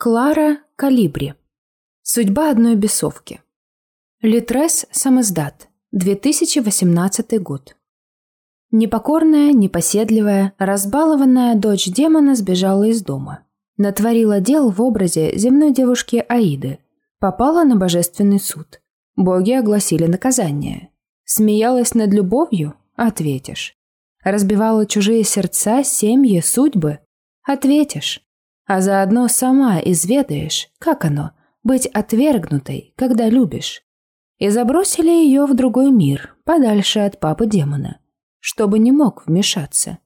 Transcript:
Клара Калибри. Судьба одной бесовки. Литрес Самоздат. 2018 год. Непокорная, непоседливая, разбалованная дочь демона сбежала из дома. Натворила дел в образе земной девушки Аиды. Попала на божественный суд. Боги огласили наказание. Смеялась над любовью? Ответишь. Разбивала чужие сердца, семьи, судьбы? Ответишь а заодно сама изведаешь, как оно – быть отвергнутой, когда любишь. И забросили ее в другой мир, подальше от папы демона, чтобы не мог вмешаться.